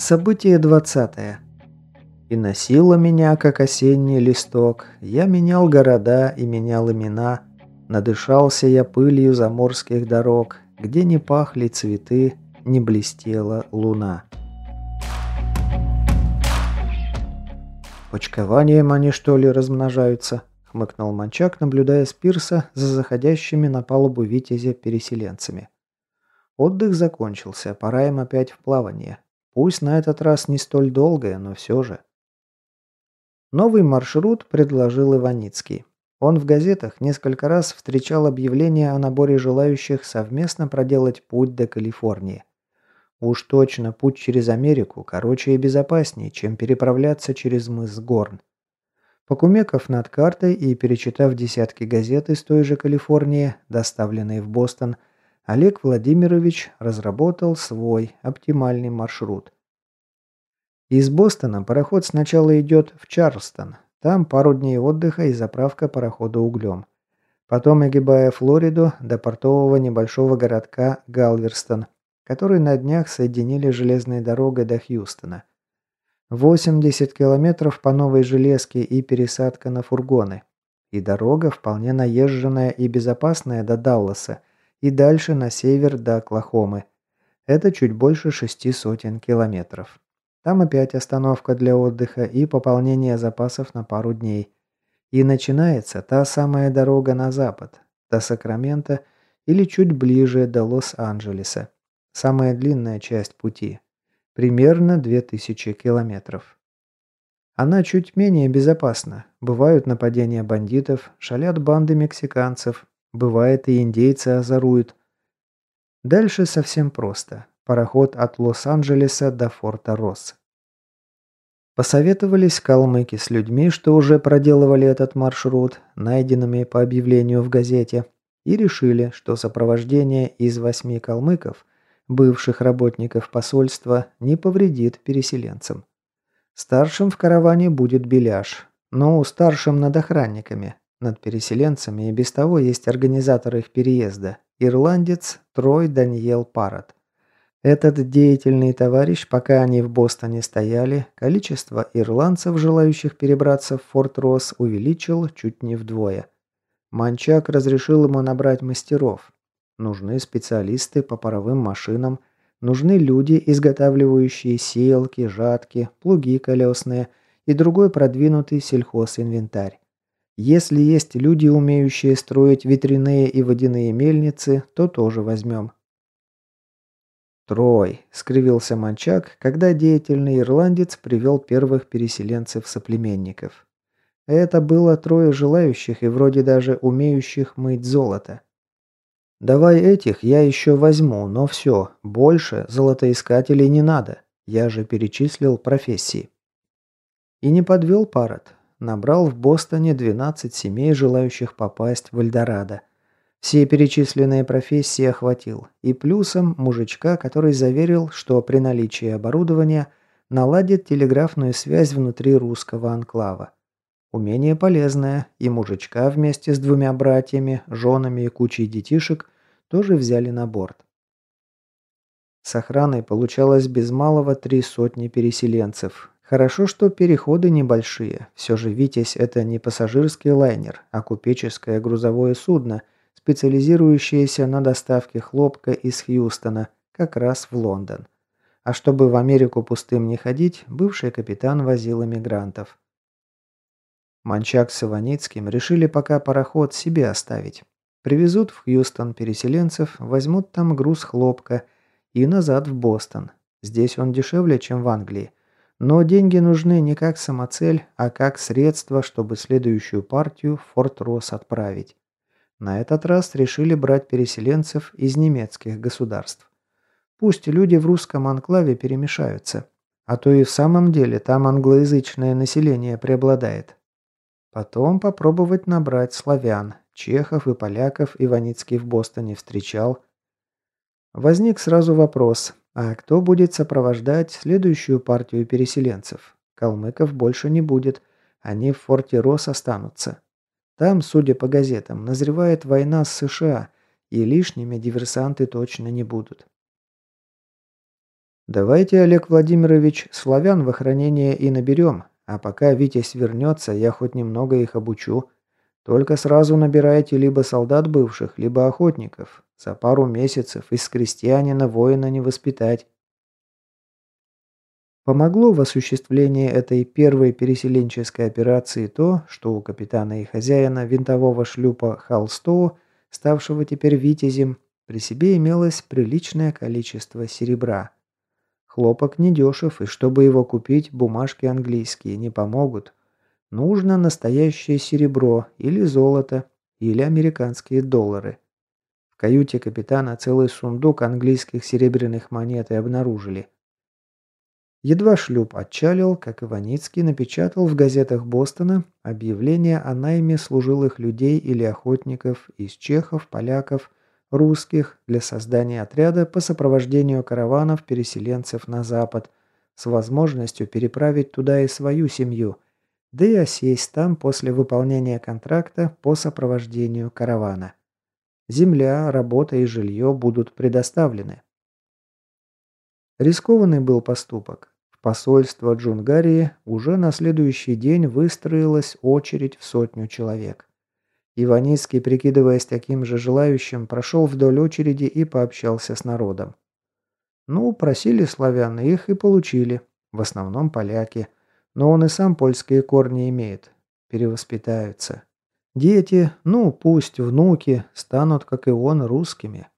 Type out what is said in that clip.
Событие двадцатое. И носило меня, как осенний листок. Я менял города и менял имена. Надышался я пылью заморских дорог, где не пахли цветы, не блестела луна. «Почкованием они, что ли, размножаются?» — хмыкнул Манчак, наблюдая с пирса за заходящими на палубу Витязя переселенцами. Отдых закончился, пора им опять в плавание. Пусть на этот раз не столь долгое, но все же. Новый маршрут предложил Иваницкий. Он в газетах несколько раз встречал объявления о наборе желающих совместно проделать путь до Калифорнии. Уж точно путь через Америку короче и безопаснее, чем переправляться через мыс Горн. Покумеков над картой и перечитав десятки газет из той же Калифорнии, доставленные в Бостон, Олег Владимирович разработал свой оптимальный маршрут. Из Бостона пароход сначала идет в Чарльстон. Там пару дней отдыха и заправка парохода углем. Потом огибая Флориду до портового небольшого городка Галверстон, который на днях соединили железной дорогой до Хьюстона. 80 километров по новой железке и пересадка на фургоны. И дорога вполне наезженная и безопасная до Далласа, и дальше на север до Оклахомы. Это чуть больше шести сотен километров. Там опять остановка для отдыха и пополнение запасов на пару дней. И начинается та самая дорога на запад, до Сакрамента или чуть ближе до Лос-Анджелеса. Самая длинная часть пути. Примерно 2000 километров. Она чуть менее безопасна. Бывают нападения бандитов, шалят банды мексиканцев, Бывает, и индейцы озоруют. Дальше совсем просто. Пароход от Лос-Анджелеса до форта Росс. Посоветовались калмыки с людьми, что уже проделывали этот маршрут, найденными по объявлению в газете, и решили, что сопровождение из восьми калмыков, бывших работников посольства, не повредит переселенцам. Старшим в караване будет Беляш, но старшим над охранниками, над переселенцами и без того есть организатор их переезда – ирландец Трой Даниэл Паррот. Этот деятельный товарищ, пока они в Бостоне стояли, количество ирландцев, желающих перебраться в Форт Росс, увеличил чуть не вдвое. Манчак разрешил ему набрать мастеров. Нужны специалисты по паровым машинам, нужны люди, изготавливающие сеялки, жатки, плуги колесные и другой продвинутый сельхозинвентарь. Если есть люди, умеющие строить ветряные и водяные мельницы, то тоже возьмем. «Трой», — скривился Манчак, когда деятельный ирландец привел первых переселенцев-соплеменников. Это было трое желающих и вроде даже умеющих мыть золото. «Давай этих я еще возьму, но все, больше золотоискателей не надо. Я же перечислил профессии». И не подвел парад набрал в Бостоне 12 семей, желающих попасть в Эльдорадо. Все перечисленные профессии охватил, и плюсом мужичка, который заверил, что при наличии оборудования наладит телеграфную связь внутри русского анклава. Умение полезное, и мужичка вместе с двумя братьями, женами и кучей детишек тоже взяли на борт. С охраной получалось без малого три сотни переселенцев, Хорошо, что переходы небольшие. Все же «Витязь» — это не пассажирский лайнер, а купеческое грузовое судно, специализирующееся на доставке хлопка из Хьюстона, как раз в Лондон. А чтобы в Америку пустым не ходить, бывший капитан возил эмигрантов. Манчак с Иваницким решили пока пароход себе оставить. Привезут в Хьюстон переселенцев, возьмут там груз хлопка и назад в Бостон. Здесь он дешевле, чем в Англии. Но деньги нужны не как самоцель, а как средство, чтобы следующую партию в Форт Росс отправить. На этот раз решили брать переселенцев из немецких государств. Пусть люди в русском анклаве перемешаются, а то и в самом деле там англоязычное население преобладает. Потом попробовать набрать славян, чехов и поляков Иваницкий в Бостоне встречал. Возник сразу вопрос, а кто будет сопровождать следующую партию переселенцев? Калмыков больше не будет. Они в форте Рос останутся. Там, судя по газетам, назревает война с США, и лишними диверсанты точно не будут. Давайте, Олег Владимирович, славян в охранение и наберем, а пока Витязь вернется, я хоть немного их обучу. Только сразу набирайте либо солдат бывших, либо охотников. За пару месяцев из крестьянина воина не воспитать. Помогло в осуществлении этой первой переселенческой операции то, что у капитана и хозяина винтового шлюпа Халстоу, ставшего теперь витязем, при себе имелось приличное количество серебра. Хлопок недешев, и чтобы его купить, бумажки английские не помогут. Нужно настоящее серебро или золото, или американские доллары. Каюте капитана целый сундук английских серебряных монет и обнаружили – Едва шлюп отчалил, как Иваницкий напечатал в газетах Бостона объявление о найме служилых людей или охотников из чехов, поляков, русских для создания отряда по сопровождению караванов переселенцев на запад с возможностью переправить туда и свою семью, да и осесть там после выполнения контракта по сопровождению каравана. Земля, работа и жилье будут предоставлены. Рискованный был поступок. В посольство Джунгарии уже на следующий день выстроилась очередь в сотню человек. Иваницкий, прикидываясь таким же желающим, прошел вдоль очереди и пообщался с народом. Ну, просили славян, их и получили. В основном поляки. Но он и сам польские корни имеет. Перевоспитаются. Дети, ну, пусть внуки, станут, как и он, русскими.